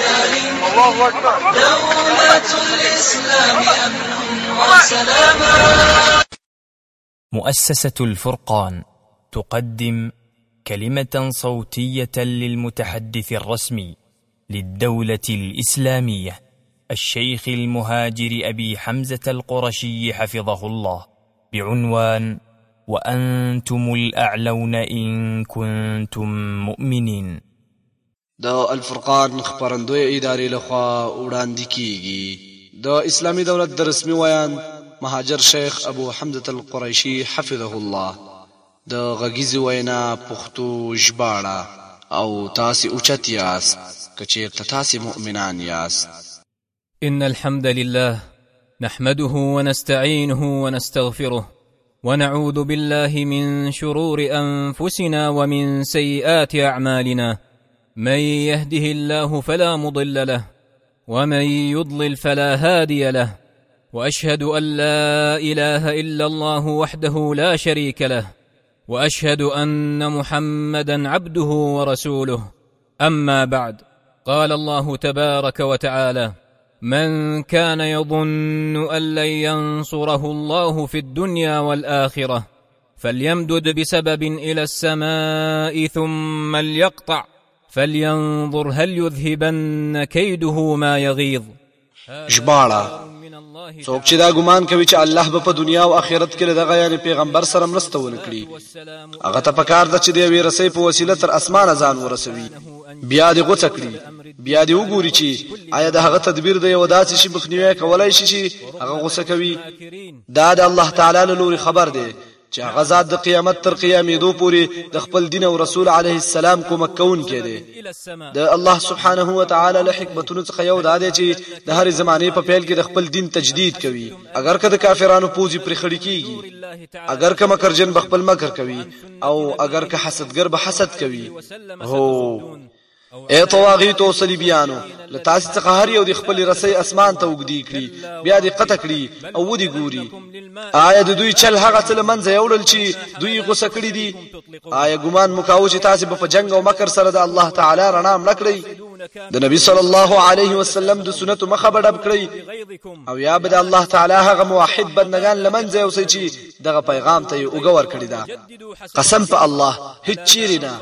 الله أكبر دولة الإسلام أمن وسلام مؤسسة الفرقان تقدم كلمة صوتية للمتحدث الرسمي للدولة الإسلامية الشيخ المهاجر أبي حمزة القرشي حفظه الله بعنوان وأنتم الأعلون إن كنتم مؤمنين د الفرقان خپرندوی ادارې لخوا وړاندې کیږي. د اسلامي دولت د رسمي ویاند مهاجر شیخ ابو حمزة القریشي حفظه الله د غږیزې وینا پښتو ژباړه، او تاسې اوچت یاست که چیرته تاسې مؤمنان یاست. ان الحمد لله نحمده ونستعينه ونستغفره ونعوذ بالله من شرور انفسنا ومن سيئات اعمالنا من يهده الله فلا مضل له ومن يضلل فلا هادي له واشهد ان لا اله الا الله وحده لا شريك له واشهد ان محمدا عبده ورسوله اما بعد قال الله تبارك وتعالى من كان يظن ان لن ينصره الله في الدنيا والاخره فليمدد بسبب الى السماء ثم ليقطع فلينظر هل يذهبن كيده ما يغيظ ژباړه، څوک چې دا ګمان کوي چې الله به په دنیا او اخرت کې له دغه یعنې پیغمبر سره مرسته ونه کړي، هغه ته پکار ده چې د یوې رسۍ په وسیله تر اسمانه ځان ورسوي، بیا دې غوڅه کړي، بیا دې وګوري چې آیا د هغه تدبیر د یوه داسې شي مخنیوی کولای شي چې هغه غوسه کوي؟ دا د الله تعالی له لوري خبر دی چې هغه ذات د قیامت تر قیامېدو پورې د خپل دین او رسول علیه السلام کومک کوونکی دی د الله سبحانه و تعالی له حکمتونو څخه یو دا دی چې د هرې زمانې په پیل کې د خپل دین تجدید کوي اگر که د کافرانو پوزي پرې خړې کیږي اگر که مکرجن به خپل مکر کوي او اگر که حسدګر به حسد کوي هو اے طواغیت او صلیبیانو له تاسو څخه هر یو د خپل رسۍ اسمان ته وګدی کړي بیا دې قطع کړي او ودی ګوري آیا د دوی چل هغه څه لمنځه یوړل چې دوی غوسه کړی دي آیا ګمان مکاو چې تاسو په جنگ او مکر سره د الله تعالی رڼا مړ کړئ د نبی صلی الله علیه وسلم د سنت مخه بډب کړی او یا به د الله تعالی هغه موحد بندگان لمنځه اوسي چې دغه پیغام ته یې وګور کړی دا قسم په الله هیڅ چیرې نه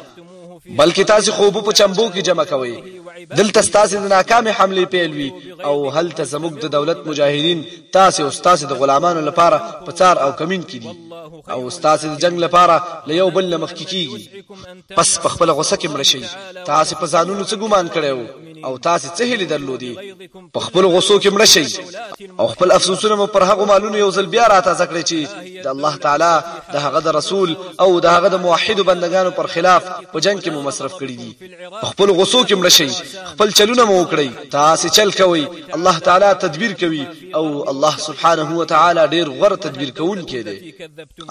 بلکې تاسو خوبو په چمبو کې جمع کوئ دلته تاسو د ناکامې حمله پیل وی او هلته زموږ د دولت مجاهدین تاسو او تاسو د غلامانو لپاره په څار او کمین کې دي او تاسو د جنگ لپاره له یو بل مخ کې کیږي پس په خپل غوسه کې مړ شئ تاسو په ځانونو څه ګمان کړو او تاسو څه هلي درلودي په خپل غوسو کې مړ شي او خپل افسوسونه مو پر هغه مالونو یو ځل بیا راتازه کړئ چې د الله تعالی د هغه د رسول او د هغه د موحد بندگانو پر خلاف په جنگ کې مو مصرف کړی دي په خپل غوسو کې مړ شي خپل چلونه مو وکړئ تاسو چل کوئ الله تعالی تدبیر کوي او الله سبحانه و تعالی ډیر غوړ تدبیر کوونکی دی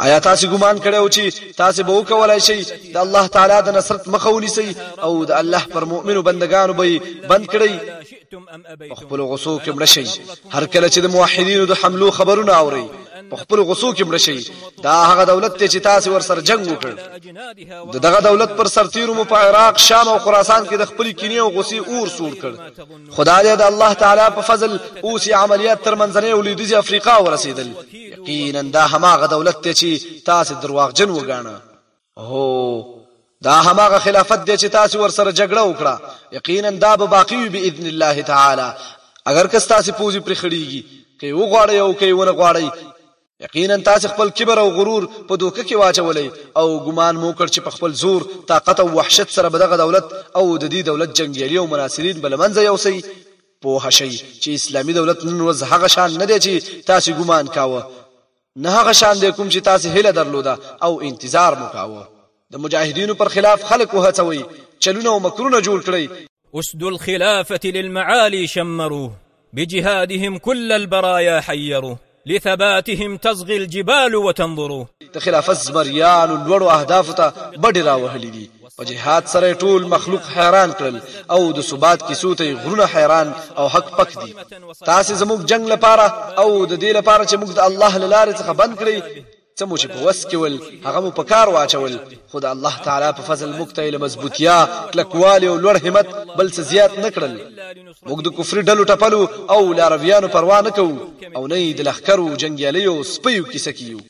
آیا تاسو ګمان کړی او چې تاسو به وکولای شئ د الله تعالی د نصرت مخه ونیسئ او د الله پر مؤمنو بندگانو به بند کړئ په خپل غوسو کې مړ شي هر کله چې د موحدینو د حملو خبرونه اوري په خپل غوسو کې مړ شي دا هغه دولت ته چې تاسو ور سره جنگ وکړ د دغه دولت پر سرتیرو مو په عراق شام او خراسان کې د خپل کینې او غوسې اور سور کړ خدای دې د الله تعالی په فضل اوسې عملیات تر منځنۍ او لویدیځه افریقا ورسېدل یقینا دا هماغه دولت ته چې تاسو درواغجن وګاڼه هو! دا هماغه خلافت دی چې تاسو ورسره جګړه وکړه، یقینا دا به باقی وي باذن الله تعالی، اګر که ستاسو پوزې پرې خړیږي، که یې وغواړئ او که یې ونه غواړئ، یقینا تاسو خپل کبر او غرور په دوکه کې واچولئ او ګمان مو وکړ چې په خپل زور، طاقت او وحشت سره به دغه دولت او د دې دولت جنګیالي او مناصرین به له منځه یوسئ، پوه شئ چې اسلامي دولت نن ورځ هغه شان نه دی چې تاسو ګمان کاوه، نه هغه شان دی کوم چې تاسې هیله درلوده او انتظار مو کاوه. د مجاهدینو پر خلاف خلک وهڅوئ، چلونه او مکرونه جوړ کړئ. اسد الخلافة للمعالي شمروا بجهادهم كل البرايا حيروا لثباتهم تصغي الجبال وتنظروا د خلافت زمریانو لوړو اهدافو ته بډې راوهلې دي په جهاد سره یې ټول مخلوق حیران کړل او د ثبات کیسو ته غرونه حیران او حق پک دي تاسو زموږ جنگ لپاره او د دې لپاره چې موږ د الله لاره څخه بند کړی څه مو چې په وس کې ول هغه مو په کار واچول خو د الله تعالی په فضل موږ ته علم مضبوطیا کلکوالی او لوړ همت بل څه زیات نکړل موږ د کفر ډلو ټپلو او لارویانو پروا نه کوو او نه د لخرو جنگیالیو سپیو کیسه کیو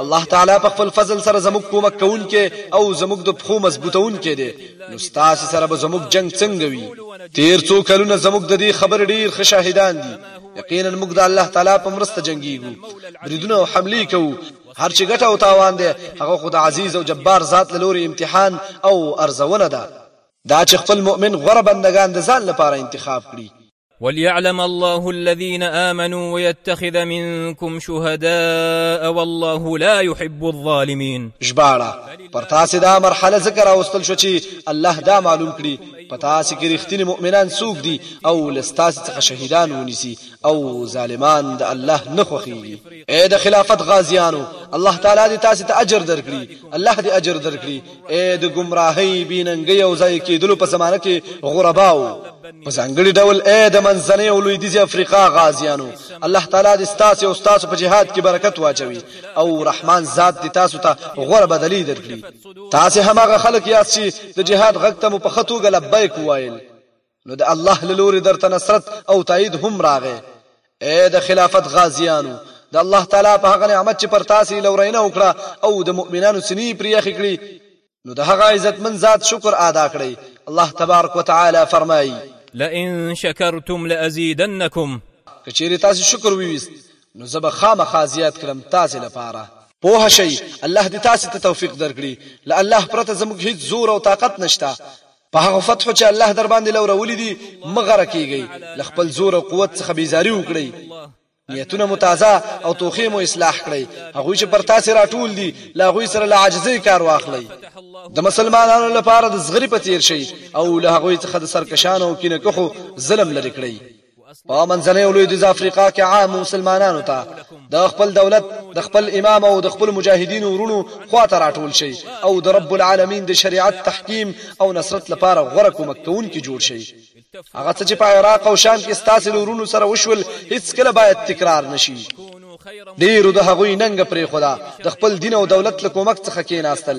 الله تعالی په خپل فضل سره زموږ کومک کوونکی او زموږ د پخو مضبوطونکی دی نو ستاسو سره به زموږ جنگ څنګه وي تیر څو کلونه زموږ د دې خبر ډیر ښه شاهدان دي یقینا موږ د الله تعالی په مرسته جنگیږو بریدونه او حمله کوو هر چې ګټه او تاوان دی هغه خو د عزیز او جبار ذات له لوري امتحان او ارزونه ده دا چې خپل مؤمن غوره بندگان د ځان لپاره انتخاب کړي وليعلم الله الذين آمنوا ويتخذ منكم شهداء والله لا يحب الظالمين ژباړه پر تاسو دا مرحله ذکر اوستل شو چې الله دا معلوم کړي په تاسو کې رښتینی مؤمنان څوک دي او لستاسو څخه شهیدان ونیسي او ظالمان د الله نه خوخي اے د خلافت غازیانو الله تعالی دې تاسو ته اجر درکړي الله دې اجر درکړي اې د ګمراهۍ بی ننګۍ او ځای کېدلو په زمانه کې غرباو په ځانګړي ډول اې د منځنۍ او لویدیځې افریقا غازیانو الله تعالی دې ستاسو او ستاسو په جهاد کې برکت واچوي او رحمان ذات دې تاسو ته غوره بدلی درکړي تاسو هماغه خلک یاست چې د جهاد غږ ته مو په خطوګه لبیک وایل نو د الله له لوري درته نصرت او تایید هم راغی. اې د خلافت غازیانو! د الله تعالی په هغه نعمت چې پر تاسې یې لورینه وکړه او د مؤمنانو سینې یې پرې یخې کړې، نو د هغه عزتمن ذات شکر ادا کړئ. الله تبارک وتعالی فرمایي. لئن شکرتم لأزیدنکم. که چېرې تاسې شکر وویست، نو زه به خامخا زیات کړم تاسې لپاره. پوه شئ! الله دې تاسې ته توفیق درکړي. له الله پرته زموږ هیڅ زور او طاقت نشته. په هغه فتحو چې الله در باندې لورولې دي مغره کیږي لخپل زور او قوت څخه بیزاری وکړي نیتونه متازه او توخې مو اصلاح کړئ هغه چې پر تاسو راټول دي لا غوي سره لا عاجزي کار واخلئ د مسلمانانو لپاره د زغری په تیر شي او له هغه څخه د سرکشانو او کینکخو ظلم لري کړئ په منځنۍ او لویدیځ افریقا کې عام مسلمانانو ته د خپل دولت د خپل امام او د خپل مجاهدینو ورونو خواته راټول شي او د رب العالمین د شریعت تحکیم او نصرت لپاره غوره کومک کوونکي جوړ شي هغه څه چې په عراق او شام کې ستاسو لورونو سره وشول هیڅ کله باید تکرار نشي ډیرو د هغوی ننګ پرې خدا د خپل دین او دولت له کومک څخه کېناستل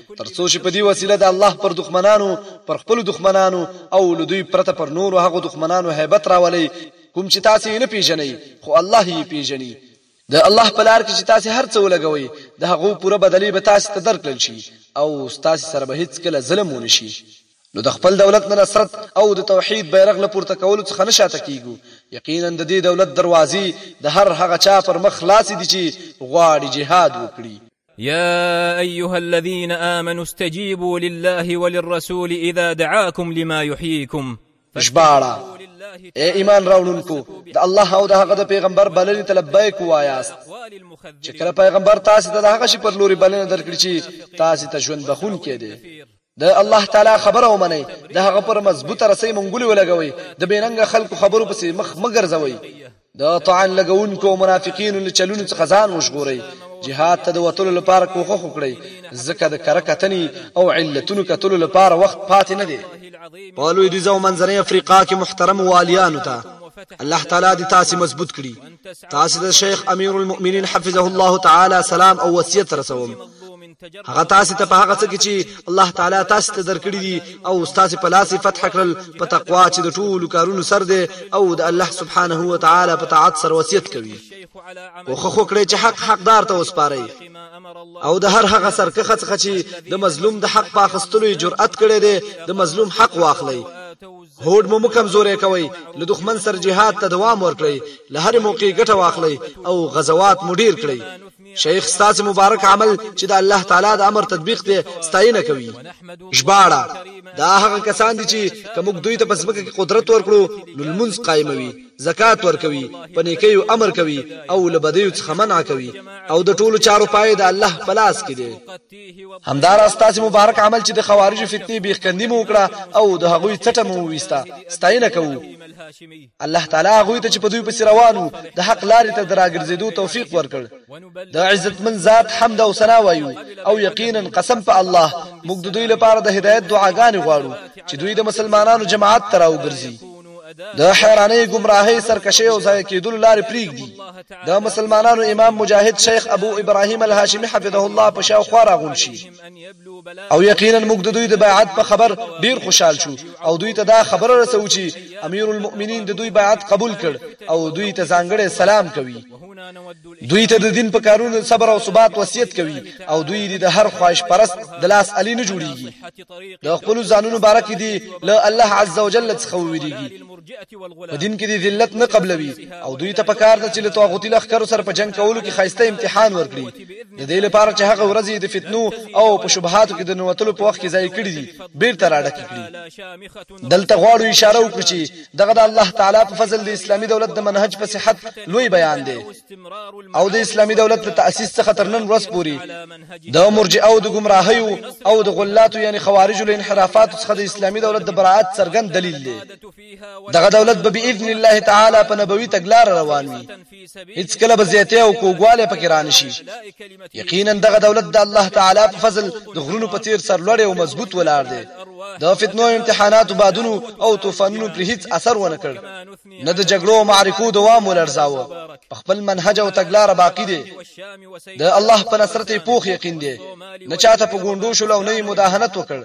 تر څو چې په دې وسیله د الله پر دښمنانو پر خپل دښمنانو او له دوی پرته پر نورو هغو دښمنانو هیبت راولي کوم چې تاسو یې نه پیژنئ خو الله یې پیژني د الله په لار کې چې تاسو هر څه ولګوي د هغو پوره بدلې به تاسو ته درکړل شي او تاسو سره به هیڅ کله ظلم ونه شي نو د خپل دولت نه نصرت او د توحید بیرغ له پورته کولو څخه نه شاته کیږو یقینا د دې دولت دروازې د هر هغه چا پر مخ خلاصې دي چې غواړي جهاد وکړي يا ايها الذين امنوا استجيبوا لله وللرسول اذا دعاكم لما يحييكم ژباړه اے ایمان راوړونکو د الله او د هغه د پیغمبر بلنې ته لبیک وایاست چې کله پیغمبر تاسو ته د هغه شي پر لوري بلنه درکړي چې تاسو ته ژوند بخون کې دي د الله تعالی خبره ومنئ، د هغه پر مضبوطه رسۍ منګولې ولګوئ، د بې ننګه خلکو خبرو پسې مخ مه ګرځوئ، د طعن لګوونکو او منافقینو له چلونو څخه ځان وژغورئ، جهاد ته د وتلو لپاره کوښښ وکړئ، ځکه د کره کتنې او علتونو کتلو لپاره وخت پاتې نه دی. په لویدیځه او منځنۍ افریقا کې محترمو والیانو ته الله تعالی دې تاسې مضبوط کړي تاسې د شیخ امیر المؤمنین حفظه الله تعالی سلام او وصیت رسوم هغه تاسو ته په هغه څه کې چې الله تعالی تاسو ته درکړي دي او تاسو په لاس فتح کړل په تقوا چې د ټولو کارونو سر دی او د الله سبحانه و تعالی په طاعت سره وصیت کوي او خو کړی چې حق حقدار ته وسپاري او د هر هغه سرکخه څخه چې د مظلوم د حق په اخستلو جرأت کړی دی د مظلوم حق واخلي هوډ مو کمزورې کوي له دښمن سره جهاد ته دوام ورکړئ له هر موقع ګټه واخلئ او غزوات مو ډیر کړئ شیخ ستاسې مبارک عمل چې د الله تعالی د امر تطبیق دی ستاینه کوي ژباړه دا هغه کسان دي چې کوم دوی ته پس مکه کې قدرت ورکړو نو المنز قائموي زکات ورکوي په نیکي او امر کوي او لبدیو څخه منع کوي او د ټولو چارو پای د الله په لاس کې دی همدار استاسو مبارک عمل چې د خوارج فتنې بیخکندې مو وکړه او د هغوی څټه مو وستا ستاینه کوو الله تعالی هغوی ته چې په دوی پسې روانو د حق لارې ته دراګرځېدو توفیق ورکړ د عزتمن ذات حمد او ثنا وایو او یقینا قسم په الله موږ د دوی لپاره د هدایت دعاګانې غواړو چې دوی د مسلمانانو جماعت ته راوګرځي د حیرانې گمراهۍ سرکشي او ځای کېدل لارې پریږدي د مسلمانانو امام مجاهد شیخ ابو ابراهیم الهاشمي حفظه الله په شاو خورا غون شي او یقینا موږ د دوی د بیعت په خبر ډیر خوشحال شو او دوی ته دا خبره رسو چې امیر المؤمنین د دوی بیعت قبول کړ او دوی ته ځانګړی سلام کوي دوی ته د دین په کارونو صبر او ثبات وصیت کوي او دوی د هر خواهش پرست د لاس علی نه جوړیږي د خپل ځانونو بارک دي له الله عز وجل څخه ویریږي په دین کې د ذلت نه قبلوي او دوی ته پکار ده چې له توغوتی لخر سره په جنگ کولو کې خاصه امتحان ورکړي د دې لپاره چې هغه ورځې د فتنو او په شبهاتو کې د نوتلو په وخت کې ځای کړی دي بیرته راډک کړي دلته غواړو اشاره وکړو چې دغه د الله تعالی په فضل د اسلامي دولت د منهج په صحت لوی بیان دی او د اسلامي دولت له تاسیس څخه تر نن ورځ پورې د مرجئه او د گمراهیو او د غلاتو یعنی خوارجو له انحرافاتو څخه د اسلامي دولت د برائت څرګند دلیل دی دغه دولت به باذن الله تعالی په نبوي تګلار روان وي هیڅ کله به زیاته او کوګواله پکې رانه شي یقینا دغه دولت د الله تعالی په فضل د غرونو په تیر سر لړې او مضبوط ولاړ دی د فتنو امتحانات بادونو او طوفانونو پر هیڅ اثر ونه کړ نه د جګړو او معرکو دوام ولرزاوه په خپل منهج او تګلار باقی دی د الله په نصرت پوخ یقین دی نه چاته په ګوندو شول او نه مداهنت وکړ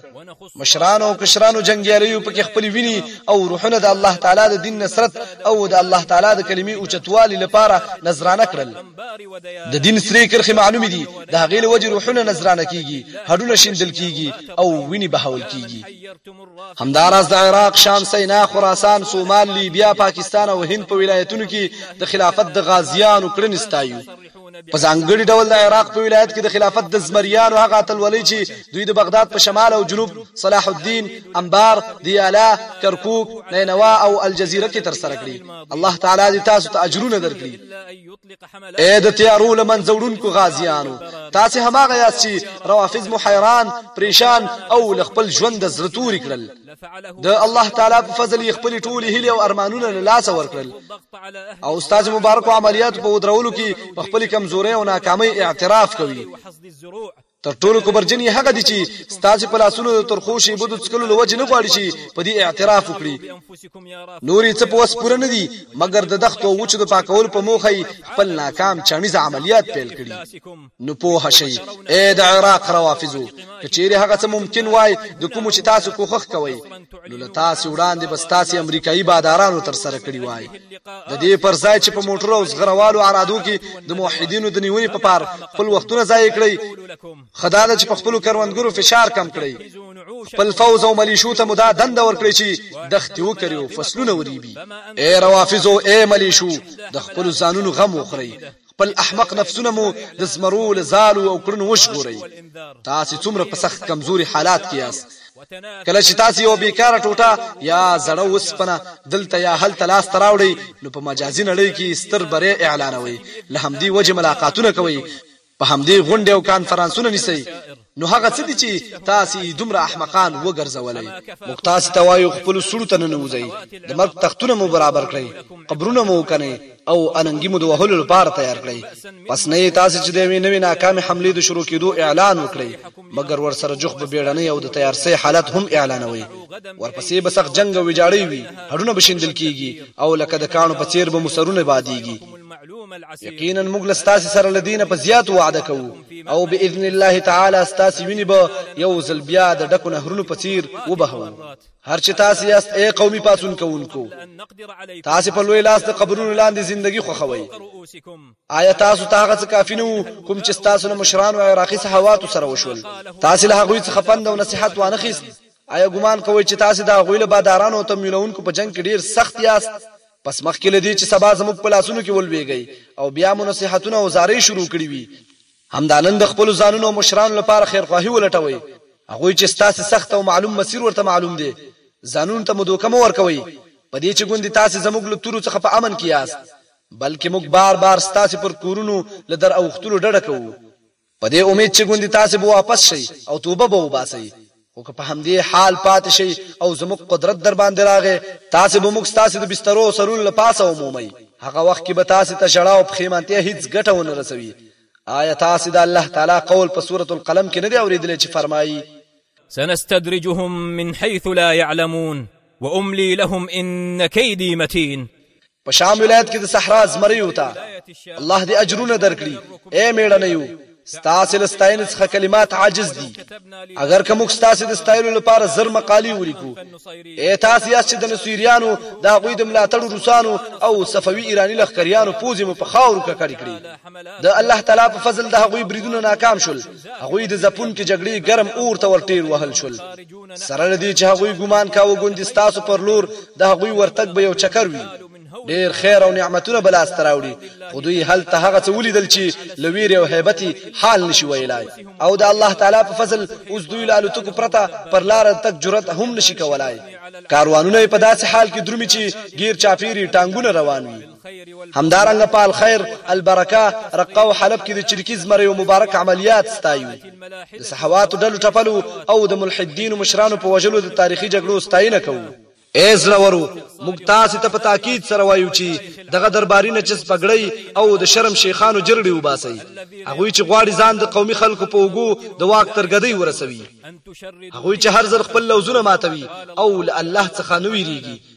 مشران او کشرانو جنگیالیو پکې خپل ویني او روحونه د الله تعالی د دین نصرت او د الله تعالی د کلمې اوچتوالي لپاره نظرانه کړل د دین سری کرخه معلوم دي د هغې له وجې روحونه نظرانه کیږي هډونه شیندل کیږي او ویني بهول کیږي همداراز د عراق شام سینا خراسان سومال لیبیا پاکستان او هند په ولایتونو کې د خلافت د غازیانو کړنې ستایو په ځانګړي ډول د عراق په ولایت کې د خلافت د زمریانو هغه اتلولۍ چې دوی د بغداد په شمال او جنوب صلاح الدین انبار دیالا کرکوک نینوا او الجزیره کې ترسره کړې الله تعالی دې تاسو ته اجرونه درکړي اے د تیارو لمنځه وړونکو غازیانو تاسو هماغه یاست چې روافض محیران پریشان او خپل ژوند د زړه توري کړل د الله تعالی په فضل یې خپل ټول هیله او ارمانونه له لاسه ورکړل او استاد مبارک عملیات په ودرولو کې په خپل کمزوري او ناکامۍ اعتراف کوي تر ټولو کوبرجن یې هغه دي چې ستاسو په لاسونو د ترخو شیبو د څکلو له وجې نه غواړي چې په دې اعتراف وکړي نورې څه په وس پوره نه دي مګر د دښتو وچو د پاکولو په موخه خپل ناکام چانیز عملیات پیل کړي نو پوه شئ اې د عراق روافضو که چیرې هغه څه ممکن وای د کوم چې تاسو کوښښ کوئ نو له تاسو وړاندې بس تاسو امریکایي بادارانو تر سره کړی وای د دې پر ځای چې په موټر او زغروالو ارادو کې د موحدینو د نیونې په پار خپل وختونه ضایع کړئ خدا د چې په خپل کروندګرو فشار کم کړئ خپل فوز او ملیشو ته مدا دند ورکړي چې دښتې وکړي او فصلونه وریبي اے روافضو اے ملیشو د خپل ځانونو غم وخورئ خپل احمق نفسونه مو د زمرو له زالو او کړنو وژغورئ تاسو څومره په سخت کمزوري حالات کې یاست کله چې تاسو یو بیکاره ټوټه یا زړه وسپنه دلته یا هلته لاس ته راوړئ نو په مجازي نړۍ کې ستر بری اعلانوي له همدې وجې ملاقاتونه کوي په همدې غونډې او کانفرانسونه نیسي نو هغه څه دي چي تاسي دومره احمقان وګرځولی. موږ تاسي ته وايو خپلو سوړو ته ننوځئ، د مرګ تختونه مو برابر کړئ، قبرونه مو وکنئ او اننګي مو د وهلو لپاره تيار کړئ. پس نه يئ تاسي چي د يوې نوې ناکامې حملې د شروع کېدو اعلان وکړئ، مګر ورسره جوخت به بېړنی او د تيارسۍ حالت هم اعلانوئ. ورپسې به سخت جنګ او ويجاړۍ وي، هډونه به شيندل کېږي او لکه د کاڼو په څېر به مو سرونه بادېږي. يقيناً موږ له ستاسي سره له دې نه په زيات وعده کوو. او باذن الله تعالی ستاسو ویني به یو ځل بیا د ډکو نهرونو په څیر وبهو هر چې تاسو یاست اے قومي پاتون کوونکو تاسو په لوی لاس د قبرونو لاندې ژوندۍ خوخوي آیا تاسو ته هغه څه کافی نه کوم چې تاسو له مشران او عراقي صحوات سره وشول تاسو له هغه څه خپند او نصيحت وانه خيست آیا ګمان کوئ چې تاسو د غویل بادارانو ته میلونکو په جنگ کې ډیر سخت یاست پس مخکې له دې چې سبا زموږ په لاسونو کې ولوېږئ او بیا مو نصیحتونه او زارۍ شروع کړي وي، همدا نن د خپلو ځانونو او مشرانو لپاره خیرخواهي ولټوئ، هغوی چې ستاسې سخت او معلوم مسیر ورته معلوم دی، ځانونو ته مو دوکه مه ورکوئ په دې چې ګوندې تاسې زموږ له تورو څخه په امن کې یاست، بلکې موږ بار بار ستاسې پر کورونو له در اوښتلو ډډه کوو. په دې امید چې ګوندې تاسې به واپس شئ او توبه به وباسئ، خو که په همدې حال پاتې شئ او زموږ قدرت در باندې راغی، تاسې به موږ ستاسې د بسترو او سرونو له پاسه ومومئ، هغه وخت کې به تاسې ته ژړا او پښېمانتیا هیڅ ګټه ونه رسوي. آیا تاسې د الله تعالی قول په سورة القلم کې نه دی اورېدلی چې فرمايي. سنستدرجهم من حيث لا يعلمون واملي لهم ان كيدي متين په شام ولایت کې د صحرا زمری وتا الله دې اجرونه درکړي اے میړنه یو ستاسو لستاین څخه کلمات عاجز دي اگر کوم ستاسو د ستایلو لپاره زر مقالی ولیکو اے تاسو یاست د نصیریانو د غوی د ملاتړ روسانو او صفوی ایرانی لخکریانو پوزې مو په خاور کې کړی کړی د الله تعالی په فضل د غوی بریدونه ناکام شول هغوی د ځپونکې جګړې ګرم اور ته ور ټېل وهل شول. سره له دې چې هغوی ګومان کاوه ګوندې ستاسو پر لور د هغوی ورتګ به یو چکر وي، ډېر خیر او نعمتونه به لاسته راوړي، خو دوی هلته هغه څه ولیدل چې له وېرې او هیبت یې حال نه شي ویلای او د الله تعالی په فضل اوس دوی له الوتکو پرته پر لاره د تګ جرئت هم نه شي کولای. کاروانونه یې په داسې حال کې درومي چې ګېر چاپېر یې ټانګونه روان وي. همدارنګه په الخير، البرکه، رقه او حلب کې د چريکي زمريو مبارک عمليات ستايو. د صحواتو ډلو ټپلو او د ملحدينو مشرانو په وژلو د تاريخي جګړو ستاينه کوو. ای زړورو! موږ تاسې ته په تاکيد سره وايو چې دغه درباري نچس بګړۍ او د شرم شيخانو جرړې وباسئ، هغوی چې غواړي ځان د قومي خلکو په اوږو د واک تر ګدۍ ورسوي، هغوی چې هر ځل خپل لوظونه ماتوي او له الله څخه نه ويريږي.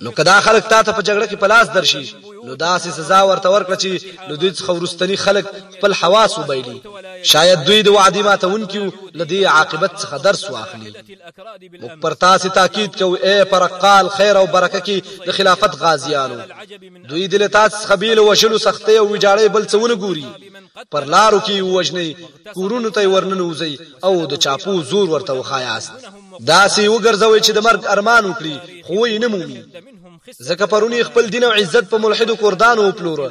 نو که دا خلک تا ته په جګړه کې په لاس درشي نو داسې سزا ورته ورکړه چې له دوی څخه وروستني خلک خپل حواس وبایلي شاید دوی د وعدې ماتونکیو له دې عاقبت څخه درس واخلي موږ پر تاسې تاکید کوو ای پر قال خیر او برکه کې د خلافت غازیانو دوی د لتاس څخه بیل وشلو سختۍ او ویجاړۍ بل څه ونه ګوري پر لارو کې وژني کورونو ته ورننوځي او د چاپو زور ورته وخایاست داسې یې وګرځوي چې د مرګ ارمان وکړي خو یې نه مومي ځکه پرونی خپل دین او عزت په ملحدو کوردانو وپلوره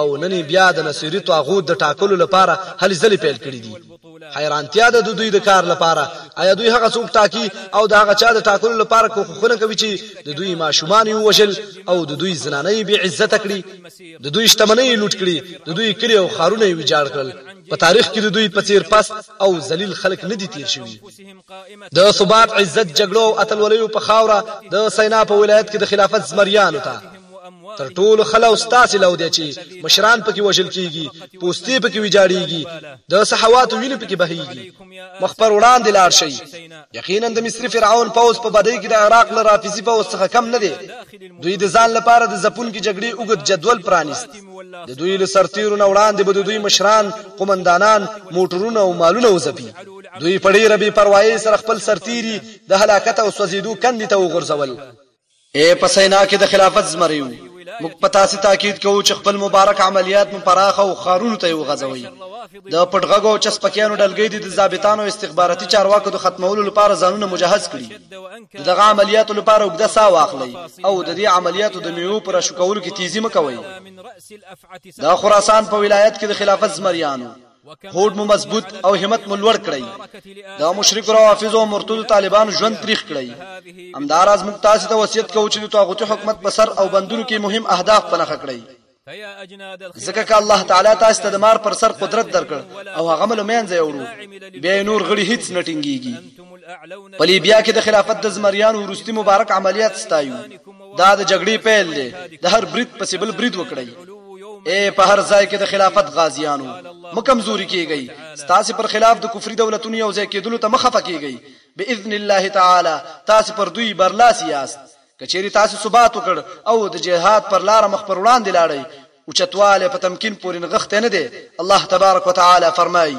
او نن بیا د نصيري طاغوت د ټاکلو لپاره هلې ځلې پیل کړې دي حیرانتیا ده د دوی د کار لپاره آیا دوی هغه څوک ټاکي او د هغه چا د ټاکلو لپاره کوښښونه کوي چې د دوی ماشومان یې ووژل او د دوی زنانه یې بې عزته کړي د دوی شتمنۍ یې لوټ کړي د دوی کلي او ښارونه یې ویجاړ کړل په تاریخ کې د دوی په څیر پست او ذلیل خلک نه دي تیر شوي د ثبات، عزت، جګړو او اتلولیو په خاوره د سینا په ولایت کې د خلافت زمریانو ته تر ټولو خله او ستاسې لو دی چې مشران پکې وژل کیږي پوستې پکې ویجاړیږي د صحواتو وینې پکې بهیږي مخ پر وړاندې لاړ شئ یقینا د مصری فرعون پوز په بدی کې د عراق له رافضي پوز څخه کم نه دی دوی د ځان لپاره د زپونکو جګړې اوږد جدول پرانیست د دوی له سرتیرو نه وړاندې به د دوی مشران قومندانان موټرونه او مالونه وځپي دوی په ډېره بې پروایۍ سره خپل سرتېري د هلاکت او سوځېدو کندې ته وغورځول. ای په سینا کې د خلافت زمریو! موږ په تاسې تاکید کوو چې خپل مبارک عملیات مو پراخه او ښارونو ته یې وغځوئ. د پټغږو او چسپکیانو ډلګۍ دې د ضابطانو او استخباراتي چارواکو د ختمولو لپاره ځانونه مجهز کړي. د دغه عملیاتو لپاره اوږده ساه واخلئ او د دې عملیاتو د میوو په راشو کولو کې تیزي مه کوئ. د خراسان په ولایت کې د خلافت زمریانو هوډ مو مضبوط او همت مو لوړ کړئ د مشرک او حافظ او مرتد طالبانو ژوند تاریخ کړئ همداراز موږ تاسو ته وصیت کوو چې د طاغوتی حکومت په سر او بندونو کې مهم اهداف پنهخه کړئ ځکه که الله تعالی تاسو ته د مار پر سر قدرت درکړ او هغه مل مینځه یورو بیا نور غړي هیڅ نه ټینګيږي په لیبیا کې د خلافت د زمریانو ورستي مبارک عملیات ستایو دا د جګړې پیل دی د هر برید پسې بل برید وکړئ اے په هر ځای کې د خلافت غازیانو مکمزوري کیږي ستاسو پر خلاف د کفري دولتونو یو ځای کېدلو ته مخه پکېږي باذن الله تعالی تاسو پر دوی برلاسی یاست کچېری تاسو ثبات وکړ او د جهاد پر لار مخ پر وړاندې لاړی او چتواله په تمکین پورې نغښته نه دی الله تبارک وتعالى فرمایي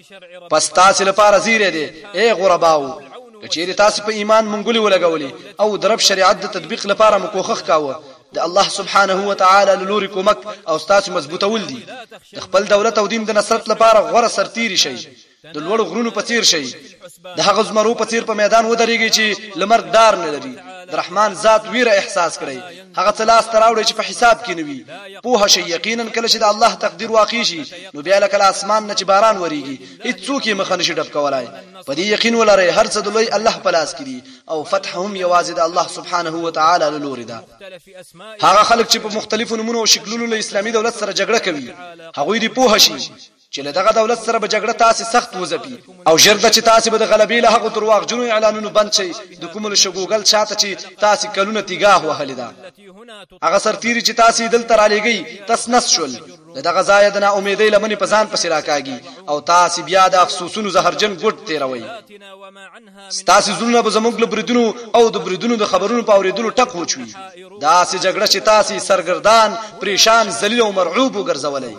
پس ستاسې لپاره زیری دی ای غرباوو! که چیرې تاسې په ایمان منګولې ولګولې او د رب شریعت د تطبیق لپاره مو کوښښ کاوه، د الله سبحانه وتعالی له لورې کومک او ستاسې مضبوطول دي. د خپل دولت او دین د نصرت لپاره غوره سرتیري شئ. د لوړو غرونو په څیر شئ. د هغه زمرو په څیر په میدان ودریږئ چې لمر ډار نلري. د رحمان ذات ویره احساس کړئ. هغه څه لاس ته راوړي چې په حساب کې نه وي پوه شي یقینا کله چې د الله تقدیر واقع شي نو بیا لکه اسمان نه چې باران وریږي هیڅوک یې مخه نشي ډب کولای په دې یقین ولرئ هر څه د لوی الله په لاس کې دي او فتح هم یوازې د الله سبحانه و تعالی له لوري ده هغه خلک چې په مختلفو نمونو او شکلونو له اسلامي دولت سره جګړه کوي هغوی دې پوه شي چې له دغه دولت سره به جګړه تاسې سخت وځپي او ژر ده چې تاسې به د غلبې له هغو درواغجنو اعلانونو بند شئ د کومو له شګوګل چا ته چې تاسې کلونه تیګاه وهلې ده هغه سرتیري چې تاسې دلته رالیږئ تس نس شول له دغه ځایه د ناامیدۍ لمنې په ځان پسې راکاږي او تاسې بیا د افسوسونو زهرجن ګوډ تېروئ ستاسو زړونه به زموږ له بریدونو او د بریدونو د خبرونو په اوریدلو ټک وچوي دا سي جګړه چې تاسو سرګردان پریشان ذلیل او مرعوب وګرځولې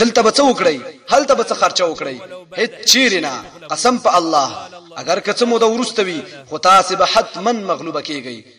دلته به څه وکړي هلته به څه خرچه وکړي هیڅ چیرې نه قسم په الله اگر که څه مو د ورستوي خو تاسو به حتمن مغلوب کیږئ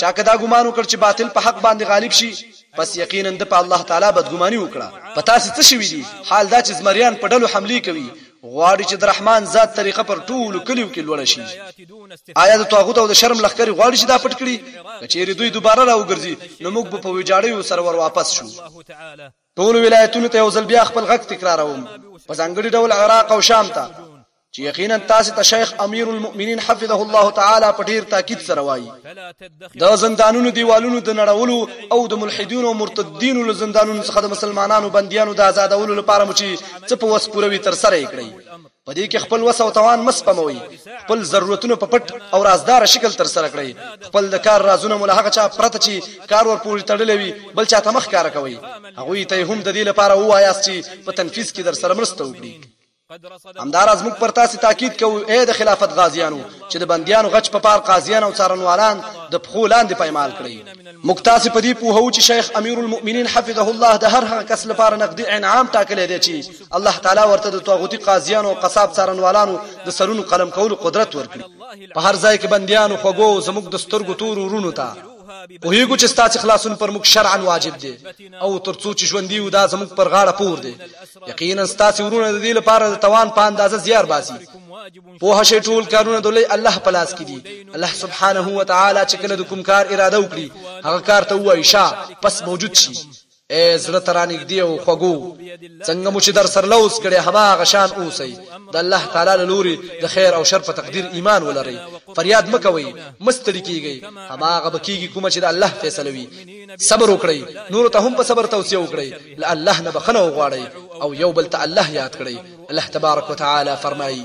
چا که دا ګمان وکړ چې باطل په حق باندې غالب شي پس یقینا د په الله تعالی بدګماني وکړه په تاسو څه شوی دی حال دا چې زمریان په ډلو حمله کوي غواړي چې د رحمان ذات طریقه پر ټولو کلیو کې لوړ شي آیا د طاغوت او د شرم لخرې غواړي چې دا پټ کړي کچېری دوی دوباره راوګرځي نو موږ په ویجاړیو سره ور واپس شو ټولو ولایتونو ته یو ځل بیا خپل غږ تکراروم، په ځانګړي ډول عراق او شام ته، چې یقینا تاسې ته شیخ امیر المؤمنین حفظه الله تعالی په ډیر تاکید سره وایي د زندانونو دیوالونو د نړولو او د ملحدینو او مرتدینو له زندانونو څخه د مسلمانانو بندیانو د آزادولو لپاره مو چې څه په وس پوروي تر سره یې کړئ په دې کې خپل وس او توان مه سپموئ، خپل ضرورتونه په پټ او رازداره شکل ترسره کړئ، خپل د کار رازونه مو له هغه چا پرته چې کار ورپورې تړلی وي، بل چا ته مه ښکاره کوئ، هغوی ته یې هم د دې لپاره ووایاست چې په تنفیذ کې درسره مرسته وکړي. همداراز موږ پر تاسې تاکید کوو، ای د خلافت غازیانو، چې د بندیانو غچ په پار قاضیان او څارنوالان د پښو لاندې پایمال کړئ. موږ تاسې په دې پوهوو چې شیخ امیرالمؤمنین حفظه الله د هر هغه کس لپاره نقدي انعام ټاکلی دی چې الله تعالی ورته د طاغوتی قاضیانو او قصاب څارنوالانو د سرونو قلم کولو قدرت ورکړي په هر ځای کې بندیانو خوګو زموږ د سترګو تور ورونو ته پوهیږو چې ستاسو خلاصون پر موږ شرعا واجب دی او ترڅو چې ژوندۍ یو دا زموږ پر غاړه پور دی یقینا ستاسو ورونه د دې لپاره د توان په اندازه زیار باسي په هشه ټول کارونه د لوی الله په لاس کې دي الله سبحانه و تعالی چې کله د کوم کار اراده وکړي هغه کار ته وایي شا پس موجود شي اې زړه ته رانږدېو خوږو! څنګه مو چې درسرلوظ کړې هماغه شان اوسئ، د الله تعالی له لوري د خیر او شر په تقدیر ایمان ولرئ، فریاد مه کوئ، مه ستړي کېږئ، هماغه به کېږي کومه چې د الله فیصله وي، صبر وکړئ، نورو ته هم په صبر توصیه وکړئ، له الله نه بخښنه وغواړئ او یو بل ته الله یاد کړئ، الله تبارک وتعالی فرمایي.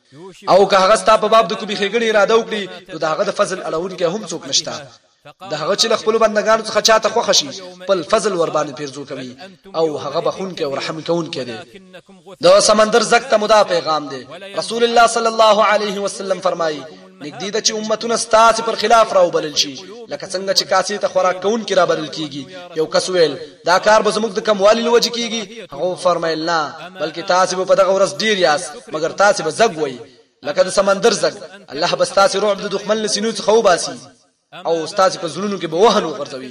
او که هغه ستا په باب د کومې ښېګڼې اراده وکړي نو د هغه د فضل اړونکی هم څوک نشته د هغه چې له خپل بندگانو څخه چاته خوښ شي خپل فضل ور باندې پیرزو کوي او هغه بخونکی او رحم کوونکی دی د سمندر زکت مدا پیغام دی رسول الله صلی الله علیه وسلم فرمایي نږدې ده چې امتونه ستاسې پر خلاف راوبلل شي لکه څنګه چې کاسې ته خوراک کوونکي رابلل کیږي یو کس ویل دا کار به زموږ د کموالي له وجې کیږي هغه وفرمیل نه بلکې تاسې به په دغه ورځ ډیر یاست مګر تاسې به زګ وئ لکه د سمندر زګ الله به ستاسې رعب د دښمن له سینو څخه وباسي او استاد په زړونو کې به وهن وغورځوي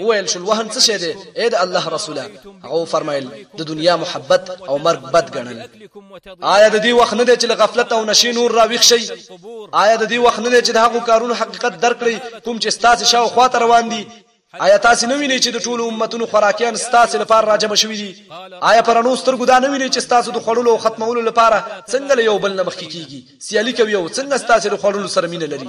وویل شول وهن څه شی دی اې د الله رسوله هغه فرمایل د دنیا محبت او مرګ بد ګڼل آیا د دې وخت نه دی چې له غفلت او نشي نور را ویښ شي آیا د دې وخت نه دی چې د هغو کارونو حقیقت درکړي کوم چې ستاسو شاو خواته روان دي آیا تاسو نه وینئ چې د ټولو امتونو خوراکیان ستاسو لپاره راجمع شوي دي آیا پرانو سترګو دا نه وینئ چې ستاسو د خړولو او ختمولو لپاره څنګه له یو بل نه مخکې کیږي سیالي کوي او څنګه ستاسو له خوړلو سره مینه لري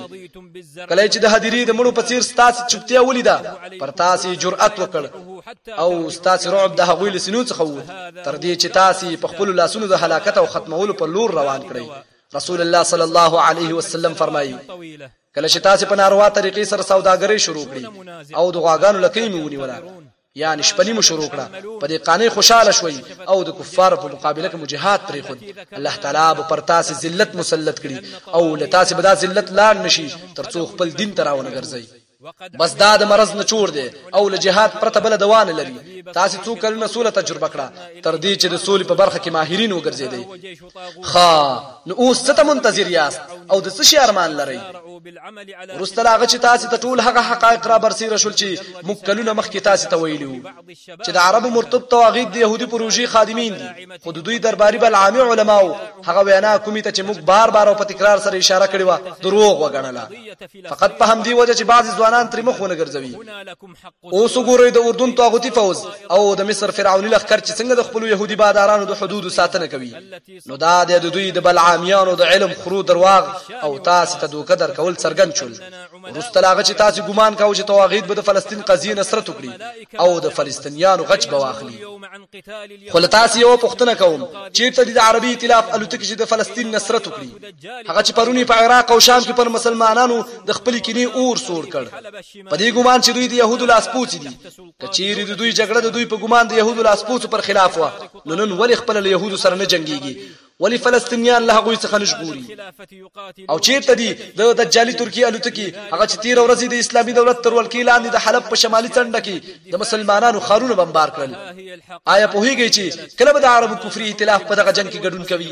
کله چې د هدیری د مړو په څیر ستاسو چوپتیا ولیدا پر تاسو جرأت وکړ او ستاسو رعب د هغوی له سینو څخه ووت تر دې چې تاسو په خپل لاسونو د هلاکت او ختمولو پر لور روان کړئ رسول الله صلی الله علیه وسلم فرمایي کله چې تاسو په ناروا طریقې سره سوداګري شروع کړئ او د غواګانو لکې میونی ولا یعنی شپنی مو شروع کړه په دې قانې خوشاله شوي او د کفارو په مقابله کې مجاهد پرې خود الله تعالی به پر تاسو ذلت مسلط کړي او لتاسو به دا ذلت لاړ نشي ترڅو خپل دین تراونه ګرځي بس دا د مرض نه چور دی او له جهاد پرته بل دوا نه لري تاسو څو کلونه سوله تجربه کړه تر دې چې د سولې په برخه کې ماهرین وګرځیدي ښه نو اوس څه ته منتظر یاست او د څه شي ارمان لرئ وروسته له هغه چې تاسو ته ټول هغه حقایق را برسېره شول چې موږ کلونه مخکې تاسو ته ویلي وو چې د عربو مرتد تواغید د یهودي پروژې خادمین دي خو د دوی درباري بلعامي علماو هغه وینا کومې ته چې موږ بار بار او په تکرار سره اشاره کړې وه دروغ وګڼله فقط په همدې وجه چې بعضې ځوانان ترې مخ ونه ګرځوي اوس وګورئ د اردن طاغوتی فوز او د مصر فرعوني لخر چې څنګه د خپل يهودي بادارانو د حدودو ساتنه کوي نو دا د دوی د بلعامیانو د علم خرو درواغ او تاسو ته دوکه درکول څرګند شول ورسته لاغه چې تاسو ګمان کاوه چې توغید به د فلسطین قضیه نصرت وکړي او د فلسطینیانو غچ به واخلي خو له تاسو یو پوښتنه کوم چیرته د عربي ائتلاف الوتکې چې د فلسطین نصرت وکړي هغه چې پرونی په عراق او شام کې پر مسلمانانو د خپل کینې اور سور کړ په دې ګومان چې دوی د يهودو لاسپوڅي دي کچيري د دوی جګړه د دوی په ګومان د يهودو لاسپوڅو پر خلاف و نو نن ولې خپل له يهودو سره نه جنگيږي ولې فلسطینیان له هغوی څخه نشګوري او چیرته دي د دجالي ترکیه الوتکي هغه چې تیر ورځې د اسلامي دولت تر ولکې لاندې د حلب په شمالي څنډه کې د مسلمانانو خارونه بمبار کړل آیا په هیږي چې کله به د عربو کفري ائتلاف په دغه جنگ کې ګډون کوي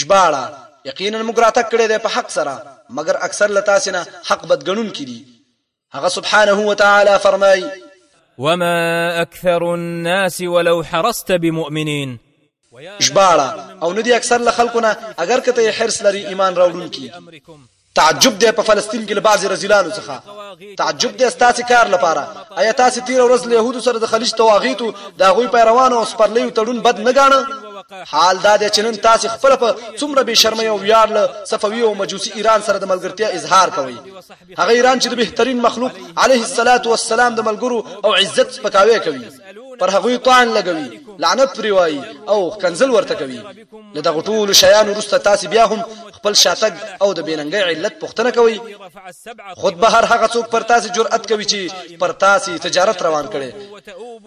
ژباړه، یقینا موږ راتګ کړی دی په حق سره، مګر اکثر له تاسې نه حق بد ګڼونکي دي. هغه سبحانه وتعالی فرمایي. وما اکثر الناس ولو حرصت بمؤمنین. ژباړه، او نه دي اکثر له خلکو نه اګر که ته یې حرص لرې ایمان راوړونکي. تعجب دی په فلسطین کې له بعضې رزیلانو څخه تعجب دی ستاسې کار لپاره ایا تاسې تیره ورځ له یهودو سره د خلیج تواغیتو د هغوی پیروانو او سپرلیو تړون بد نه ګاڼه حال دا دی چې نن تاسې خپل په څومره بې شرمۍ او ویاړ له صفوي او مجوسي ایران سره د ملګرتیا اظهار کوي هغه ایران چې د بهترین مخلوق علیه الصلاة والسلام د ملګرو او عزت سپکاوی کوي پر هغوی طعن لګوي لعنت پرې وایي او کنزل ورته کوي له دغه ټولو شیانو وروسته تاسو بیا هم خپل شاتګ او د بېننګۍ علت پوښتنه کوئ خود به هر هغه څوک پر تاسو جرأت کوي چې پر تاسو تجارت روان کړي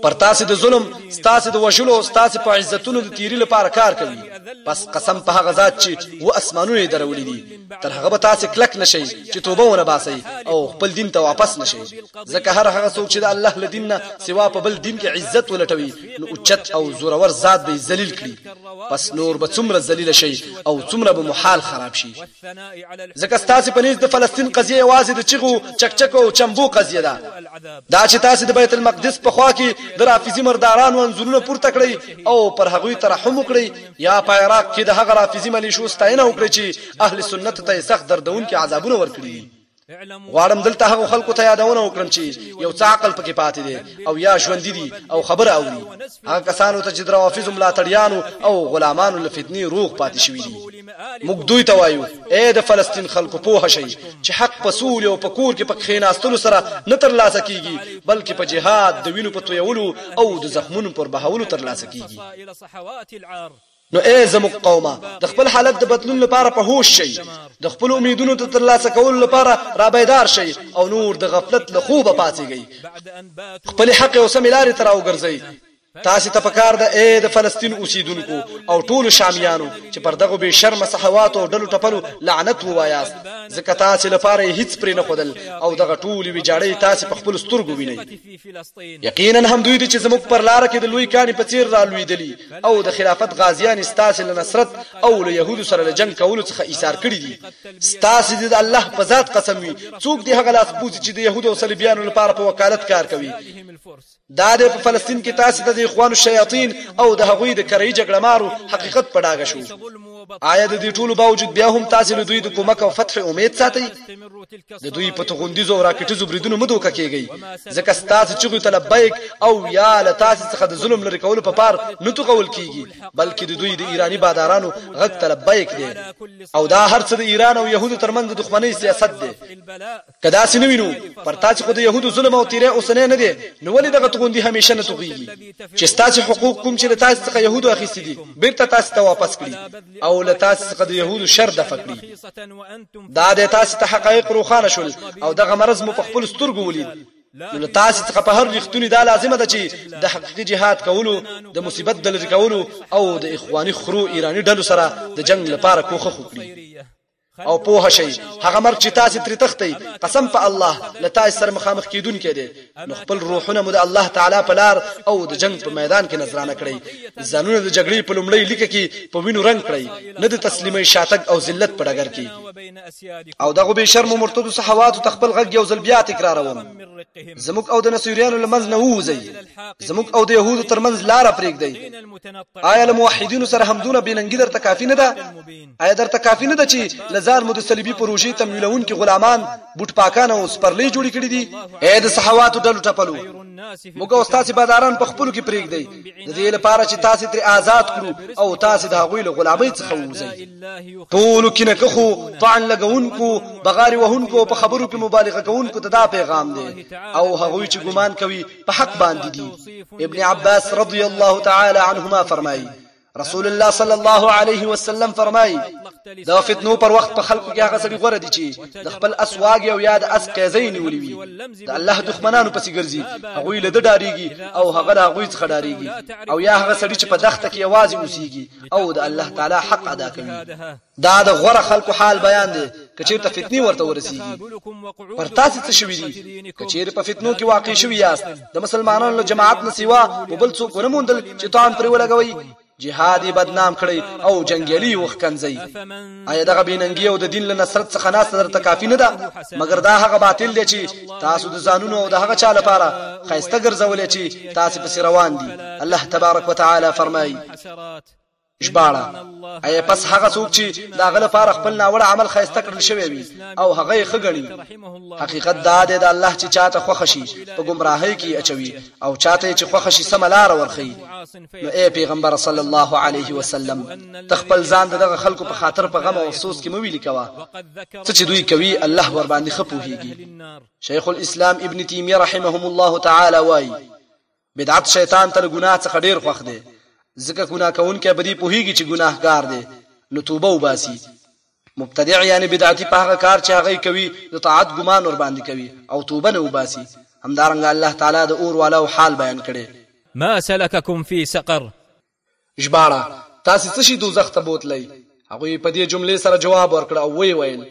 پر تاسو د ظلم تاسو د وژلو تاسو په عزتونو د تیری لپاره کار کوي پس قسم په هغه ذات چې و اسمانونه درولې دي تر هغه به تاسو کلک نشئ چې توبه ونه باسئ او خپل دین ته واپس نشئ ځکه هر هغه څوک چې د الله لدین نه سوا په بل دین کې عزت ولټوي نو اوچت او زورور ذات به یې ذلیل کړي، پس نور به څومره ذلیل شئ او څومره به مو حال خراب شي. ځکه ستاسې په نزد د فلسطین قضیه یوازې د چیغو، چکچکو او چمبو قضیه ده. دا چې تاسې د بیت المقدس په خوا کې د رافضي مردارانو انځورونه پورته کړئ او پر هغوی ترحم وکړئ یا په عراق کې د هغه رافضي ملیشو ستاینه وکړئ چې اهل سنتو ته یې سخت دردونکي عذابونه ورکړي دي، غواړم دلته هغه خلکو ته یادونه وکړم چې یو څه عقل پکې پاتې دي او یا ژوند دي او خبره اوري هغه کسانو ته چې د روافض ملاتړیانو او غلامانو لفتنی روغ پاتې شوی دي موږ دوی ته وایو اے د فلسطین خلکو پوه شئ چې حق په سول او په کور کې په کښیناستلو سره نه تر لاسه کیږي بلکې په جهاد د وینو په تویولو او د زخمونو پر بهولو تر لاسه کیږي نو ای زموږ قومه د خپل حالت د بدلون لپاره په هوش شئ، د خپلو امیدونو د ترلاسه کولو لپاره رابیدار شئ او نور د غفلت له خوبه پاڅېږئ، خپلې حقې او سمې لارې ته راوګرځئ. تاسې ته پکار ده ای د فلسطین اوسېدونکو او ټولو شامیانو چې پر دغو بې شرمه صحواتو او ډلو ټپلو لعنت ووایاست، ځکه تاسې لپاره یې هېڅ پرېنښودل او دغه ټولې ویجاړۍ تاسې په خپلو سترګو وینئ. یقینا همدوی دي چې زموږ پر لاره کې د لوی کاني په څیر را لویدلی او د خلافت غازیان ستاسو له نصرت او له يهودو سره له جنگ کولو څخه ایثار کړی دي ستاسو د الله په ذات قسم وي څوک دی هغه لاس بوزي چې د يهودو او صلیبیانو لپاره په وکالت کار کوي دا د فلسطین کې تاسو ته د اخوان الشیاطین او د هغوی د کرای جګړه مارو حقیقت پډاګه شو آیا د دې ټولو باوجود بیا هم تاسو له دوی د کومک او فتح امید ساتئ د دوی په توغندیزو او راکټیزو بریدونو مدو کېږي ځکه تاسو چې ته لبیک او یا له تاسو څخه د ظلم لري کولو په پار نه تو کول کیږي بلکې د دوی د ایرانی بادارانو غږ ته لبیک دی او دا هرڅه د ایران او يهودو ترمنځ د دښمنۍ سیاست دی که داسې نه وي نو پر تاسې خو د يهودو ظلم او تیری اوسنی نه دی نو ولې دغه توغوندي همیشه نه توغیږي چې ستاسې حقوق کوم چې له تاسې څخه يهودو اخیستي دي بیرته تاسې ته واپس کړي او له تاسې څخه د يهودو شر دفع کړي دا د تاسې ته حقایق روښانه شول او دغه مرز مو په خپل سترګو ولید نو تاسو څخه په هر رښتونی دا لازمه ده چې د حقيقي جهاد کولو د مصیبت د لری کولو او د اخواني خرو ایرانی ډلو سره د جنگ لپاره کوخه وکړي او پوه شئ هغه مرګ چې تاسو ترې تختئ قسم په الله له تاسو سره مخامخ کیدونکې دی نو خپل روحونه مو د الله تعالی په لار او د جنگ په میدان کې نظرانه کړئ ځانونه د جګړې په لومړی لیکه کې په وینو رنگ کړئ نه د تسلیمۍ شاتګ او ذلت په ډګر کې او دغه به شرم مرتد صحوات تخپل غږ یو ځل بیا تکراروم زموږ او د نصيريانو لمنځ نه ووځي زموږ او د يهودو ترمنځ لار پرېږدي آیا له موحدینو سره همدونه بننګي درته کافی نه ده آیا درته کافی نه ده چې لزان مو د صلیبی پروژې تمویلونکي غلامان بوټ پاکان او سپرلې جوړې کړې دي اې د صحواتو ډلو ټپلو موږ او تاسو باداران په خپل کې پریګ دی د دې لپاره چې تاسو تر آزاد کړو او تاسو د هغوی له غلامۍ څخه ووځئ ټول کې نه کخو طعن لګونکو بغاری وهونکو په خبرو کې مبالغه کوونکو ته دا پیغام دی او هغوی چې ګمان کوي په حق باندې دي ابن عباس رضی الله تعالی عنهما فرمایي رسول الله صلی الله علیه وسلم فرمایي د فتنو پر وخت په خلکو کې هغه سړي غوړه دي چې د خپل اسواګ او یاد اس قیزې نیولې وي د الله دښمنانو پسې ګرځي هغه له د ډاریږي او هغه له غوي څخه ډاریږي او یا هغه سړي چې په دښته کې یوازې اوسيږي او د الله تعالی حق ادا کوي دا د غوره خلکو حال بیان دی که چیرته فتنی ورته ورسیږي پر تاسو څه شوی دی که چیرته په فتنو کې واقع شوی یاست د مسلمانانو له جماعت نه سیوا په بل څوک ونه موندل چې تان پر ولګوي جهاد بدنام کړی او جنگیلی وخکنځي آیا دغه بیننګي او د دین له نصرت څخه ناس درته کافی نه ده مګر دا هغه باطل دی چې تاسو د ځانونو او د هغه چا لپاره خیسته ګرځولې چې تاسو په روان دي الله تبارک وتعالى فرمایي ژباړه، اې پس هغه څوک چې د هغه لپاره خپل ناوړه عمل ښایسته کړل شوی وي او هغه یې ښه ګڼي حقیقت دا دی د الله چې چاته خوښ شي په ګمراهۍ کې اچوي او چاته چې خوښ شي سم لار ورخي نو اې پیغمبر صلی الله علیه وسلم تخپل ځان دغه خلکو په خاطر په غم او افسوس کې مو ویل کوا څه چې دوی کوي الله ور باندې خپوهيږي شیخ الاسلام ابن تیمیه رحمهم الله تعالی وایي بدعت شیطان ته له ګناه څخه ډېر خوښ دی، ځکه ګناه کوونکی په دې پوهېږي چې ګناهګار دی، نو توبه وباسي. مبتدع یعنې بدعتي په هغه کار چې هغه یې کوي د طاعت ګمان ورباندې کوي او توبه نه وباسي. همدارنګه الله تعالی د اور والاو حال بیان کړی. ما سلککم فی سقر؟ ژباړه، تاسې څه شي دوزخ ته بوتلی؟ هغوی په دې جملې سره جواب ورکړ او ویې ویل.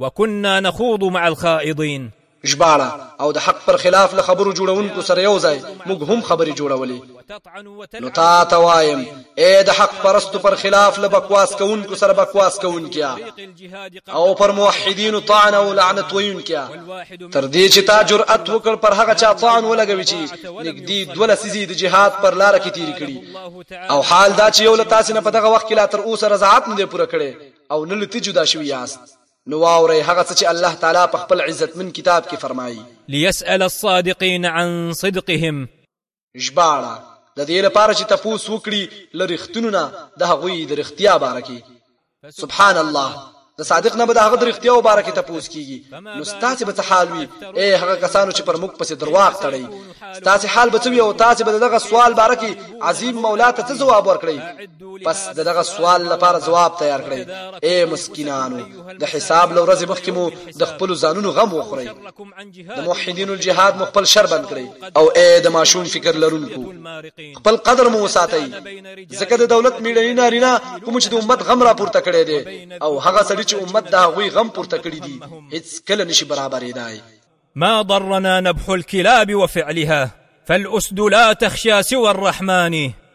وکنا نخوض مع الخائضین. ژباړه، او د حق پر خلاف له خبرو جوړونکو سره یو ځای موږ هم خبرې جوړولې. نو تا ته وایم، ای د حق پرستو پر خلاف له بکواس کوونکو سره بکواس کوونکیه! او پر موحدینو طعن او لعنت ویونکیا تر دې چې تا جرأت وکړ پر هغه چا طعن ولګوي چې نږدې دوه لسیزې د جهاد پر لار کې تیر کړي او حال دا چې یو له تاسو نه په دغه وخت کې لا تر اوسه رضاعت نه دی پوره کړی او نه لته جدا شوی یاست نو واورئ هغه څه چې الله تعالی په خپل عزتمن کتاب کې فرمایي ليسأل الصادقين عن صدقهم ژباړه، د دې لپاره چې تپوس وکړي له رښتونو نه د هغوی د رښتیا باره کې. سبحان الله! د صادق نه به د هغه د رښتیاو باره کې تپوس کیږي، نو ستاسې به څه حال وي، ای هغه کسانو چې پر موږ پسې درواغ تړئ؟ ستاسې حال به څه وي او تاسې به د دغه سوال باره کې عظیم مولا ته څه ځواب ورکړئ؟ پس د دغه سوال لپاره ځواب تیار کړئ، ای مسکینانو! د حساب له ورځې مخکې مو د خپلو ځانونو غم وخورئ. د موحدینو الجهاد مو خپل شر بند کړئ او اے د ماشوم فکر لرونکو خپل قدر مو وساتئ ځکه د دولت میړنی نارینه کوم چې د امت غم را پورته کړی دی او هغه سړي چې امت د هغوی غم پورته کړی دی هیڅ کله نشي برابرې دی ما ضرنا نبح الكلاب وفعلها فالأسد لا تخشى سوى الرحمن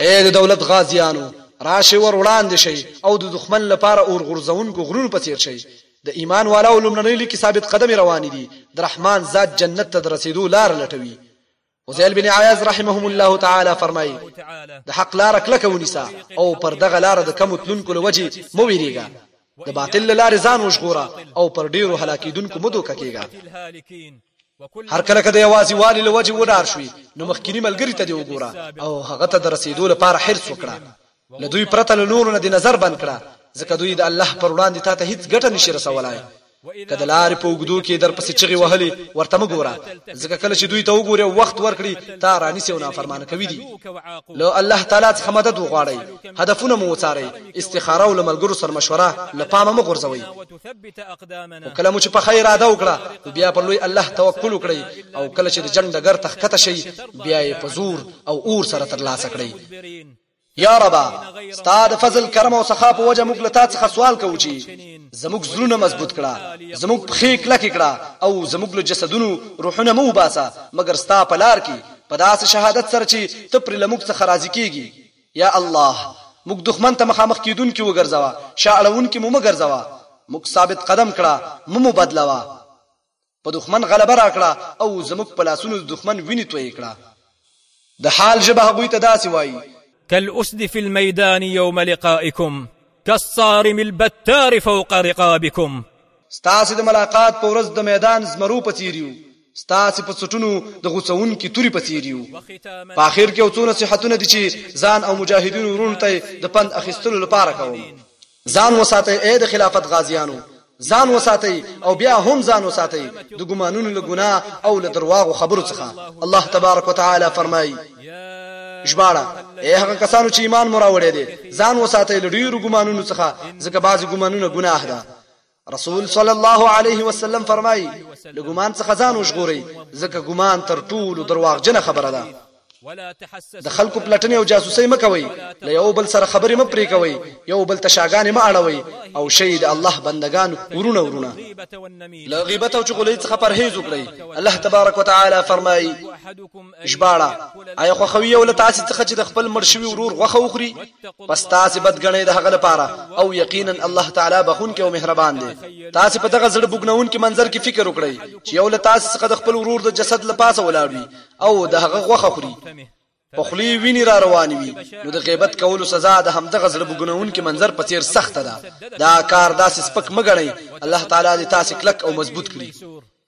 ای د دولت غازیانو! راشئ ور وړاندې شئ او د دښمن لپاره اور غورځوونکو غرونو په څېر شئ. د ایمان والاو لومړنۍ لیکې ثابت قدمې روانې دي، د رحمان ذات جنت ته د رسېدو لاره لټوي. فضیل بن عیاض رحمهم الله تعالی فرمایي، د حق لاره کلکه ونیسه او پر دغه لاره د کمو تلونکو له وجې مه وېرېږه. د باطل له لارې ځان وژغوره او پر ډیرو هلاکیدونکو مو دوکه کیږه هر کله کده یوازې والی لوجه ودار شوي نو مخکینی ملګری ته دی وګوره او هغه ته د رسیدو لپاره حرص وکړه لدوی پرته له نورو نه دی نظر بند کړه ځکه دوی د الله پر وړاندې تا ته هیڅ ګټه نشي رسولای که د لارې په اوږدو کې درپسې چغې وهلې ورته مه ګوره ځکه کله چې دوی ته وګورې او وخت ورکړي تا رانیسي او نافرمانه کوي دي له الله تعالی څخه مدد وغواړئ هدفونه مو وڅارئ استخاره او له ملګرو سره مشوره له پامه مه غورځوئ او کله مو چې په خیر اراده وکړه بیا پر لوی الله توکل وکړئ او کله چې د جنګ ډګر ته ښکته شئ بیا یې په زور او اور سره ترلاسه کړئ یا ربه ستا د فضل کرم او سخا په وجه موږ له تا څخه سوال کوو چې زموږ زړونه مضبوط کړه زموږ پښې کلکې کړه او زموږ له جسدونو روحونه مو وباسه مګر ستا په لار کې په داسې شهادت سره چې ته پرې له موږ څخه راضي کېږي یا الله موږ دښمن ته مخامخ کېدونکي وګرځوه شا اړوونکي مو مه ګرځوه موږ ثابت قدم کړه مو مو بدلوه په دښمن غلبه راکړه او زموږ په لاسونو د دښمن وینې تویې کړه. د حال ژبه هغوی ته داسې وایي. کالاسد فی المیدان یوم لقائکم کالصارم البتار فوق رقابکم. ستاسې د ملاقات په ورځ د میدان زمرو په څېر یو، ستاسې په څټونو د غوڅوونکي توري په څېر یو. په اخر کې یو څو نصیحتونه دي چې ځان او مجاهدینو وروڼو ته یې د پند اخیستلو لپاره کوم. ځان وساتئ اې د خلافت غازیانو ځان وساتئ او بیا هم ځان وساتئ د ګمانونو له ګناه او له درواغو خبرو څخه الله تبارک وتعالى فرمایي ژباړه اے هغه کسانو چې ایمان مو راوړی دی ځان وساتئ له ډیرو ګمانونو څخه ځکه بعضی ګمانونه ګناه ده رسول صلی الله علیه وسلم فرمایي له ګمان څخه ځان وژغورئ ځکه ګمان تر ټولو درواغجنه خبره ده د خلکو پلټنې او جاسوسي مکوي له یو بل سره خبرې م پرې کوي یو بل ته شاګانې م اړوي او شي د الله بندگان ورونه ورونه له غیبت او چغلۍ څخه پرهیز وکړئ الله تبارک وتعالى فرمایي ژباړه، ایا خوښوي یو له تاسې څخه چې د خپل مړ شوي ورور غوښه وخوري؟ پس تاسې بد ګڼئ د هغه لپاره او یقینا الله تعالی بخښونکی او مهربان دی. تاسې په دغه زړه بوږنوونکي منظر کې فکر وکړئ چې یو له تاسې څخه د خپل ورور د جسد له پاسه ولاړ وي او د هغه غوښه خوري. په خولې یې وینې را روانې وي، نو د غیبت کولو سزا د همدغه زړه بوږنوونکي منظر په څېر سخته ده. دا کار داسې سپک مه ګڼئ، الله تعالی دې تاسې کلک او مضبوط کړي.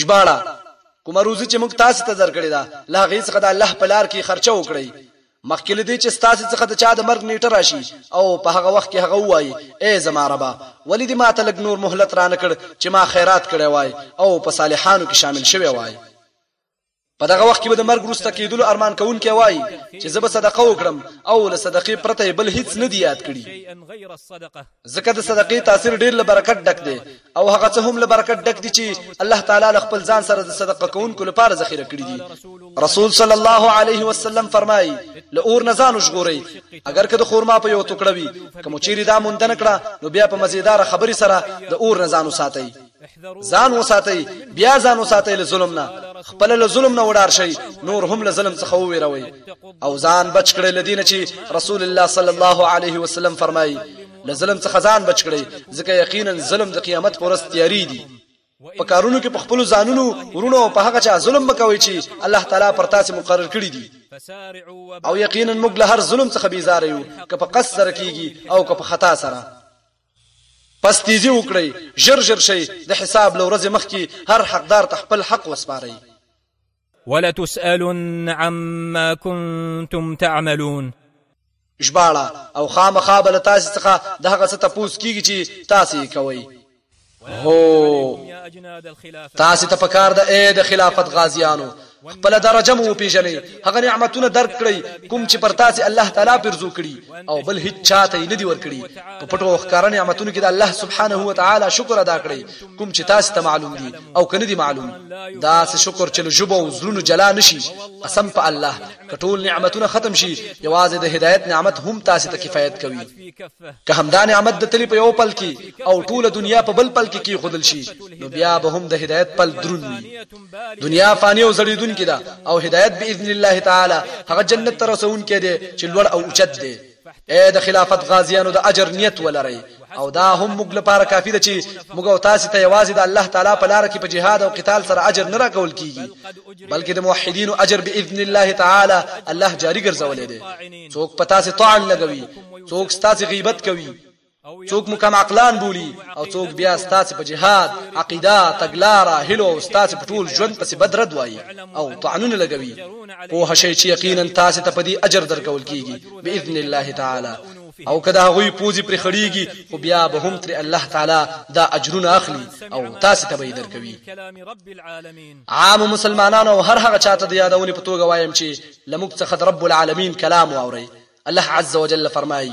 ژباړه کوم روزي چې موږ تاسو ته درکړې ده لا غي څخه د الله په لار کې خرچه وکړئ مخکې لدی چې ستاسو څخه د چا د مرګ نیټه راشي او په هغه وخت کې هغه وایي اے زما ربا ولې دې ماته لګ نور مهلت را نکړ چې ما خیرات کړی وای او په صالحانو کې شامل شوی وای په دغه وخت کې به د مرګ وروسته کېدلو ارمان کوونکی وایي چې زه به صدقه وکړم او له صدقې پرته یې بل هیڅ نه دی یاد کړي ځکه د صدقې تاثیر ډیر له برکت ډک دی او هغه څه هم له برکت ډک دي چې الله تعالی له خپل ځان سره د صدقه کوونکو لپاره ذخیره کړي دي رسول صلی الله علیه وسلم فرمایي له اور نه ځان وژغورئ اگر که د خورما په یو ټوکړه وي که مو چیرې دا موندنه کړه نو بیا په مزیدار خبرې سره د اور نه ځان وساتئ ځان وساتئ بیا ځان وساتئ له ظلم نه خپل له ظلم نه وډار شئ نور هم له ظلم څخه وویروي او ځان بچ کړئ لدین چې رسول الله صلی الله علیه وسلم فرمایي له ظلم څخه ځان بچ کړئ ځکه یقینا ظلم د قیامت پر ورځ تیاری دی په کارونو کې په خپل ځانونو ورونو په هغه چا ظلم مکوي چې الله تعالی پر تاسو مقرر کړی دی او یقینا موږ له هر ظلم څخه بیزار یو که په قصد سره کیږي او که په خطا سره پس تیزی وکړئ، ژر ژر شئ، د حساب له ورځې مخکې هر حقدار ته خپل حق وسپارئ. ولتسألن عما کنتم تعملون. ژباړه، او خامخا به له تاسې څخه د هغه څه تپوس کیږي چې تاسې یې کوئ. هو! تاسې ته پکار ده ای د خلافت غازیانو خپله درجه مو وپېژنئ، هغه نعمتونه درک کړئ کوم چې پر تاسې الله تعالی پېرزو کړي او بل هېڅ چا ته یې نه دي ورکړي. په پټو او ښکاره نعمتونو کې د الله سبحانه وتعالی شکر ادا کړئ کوم چې تاسې ته معلوم دي او که نه دي معلوم. داسې شکر چې له ژبو او زړونو جلا نه شي. قسم په الله! که ټول نعمتونه ختم شي، یوازې د هدایت نعمت هم تاسې ته کفایت کوي. که همدا نعمت د تلې په یوه پل کې او ټوله دنیا په بل پل کې کېښودل شي، نو بیا به هم د هدایت پل دروند وي. دنیا فانی او زړیدونکې ده او هدایت باذن الله تعالی هغه جنت ته رسونکی دی چې لوړ او اوچت دی اے د خلافت غازیانو د اجر نیت ولرئ او دا هم موږ لپاره کافی ده چې موږ او تاسو ته یوازې د الله تعالی په لار کې په جهاد او قتال سره اجر نه راکول کیږي بلکې د موحدینو اجر باذن الله تعالی الله جاری ګرځولې دي څوک پتا سي طعن لګوي څوک ستاسو غیبت کوي څوک مو کم عقلان بولی او څوک بیا ستاسو په جهاد عقیده تګلاره هلو او ستاسو په ټول ژوند پسې بد رد وایي او طعنونه لګوي په هشي چې یقینا تاسو ته په دې اجر درکول کیږي باذن الله تعالی او کدا هغه پوزي پر خړیږي خو بیا به هم تر الله تعالی دا اجرونه اخلي او تاسو ته به درکوي عام مسلمانانو او هر هغه چاته د یادونې په توګه وایم چې لمک څخه رب العالمین کلام واوري الله عز وجل فرمایي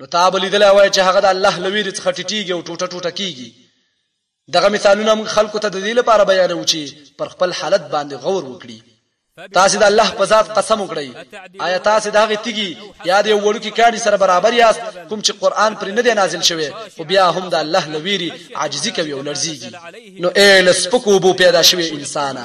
نو تا به لیدلی وای چې هغه د الله له ویرې څخه ټیټیږي او ټوټه ټوټه کیږي دغه مثالونه موږ خلکو ته د دې لپاره بیانوو چې پر خپل حالت باندې غور وکړي تاسو د الله په ذات قسم وکړئ آیا تاسو د هغه تیږي یا د وړوکی کاڼي سره برابر یاست کوم چې قران پر نه دی نازل شوی او بیا هم د الله لویری عاجزی کوي او لړزیږي نو ال سپکو بو پیدا شوی انسانه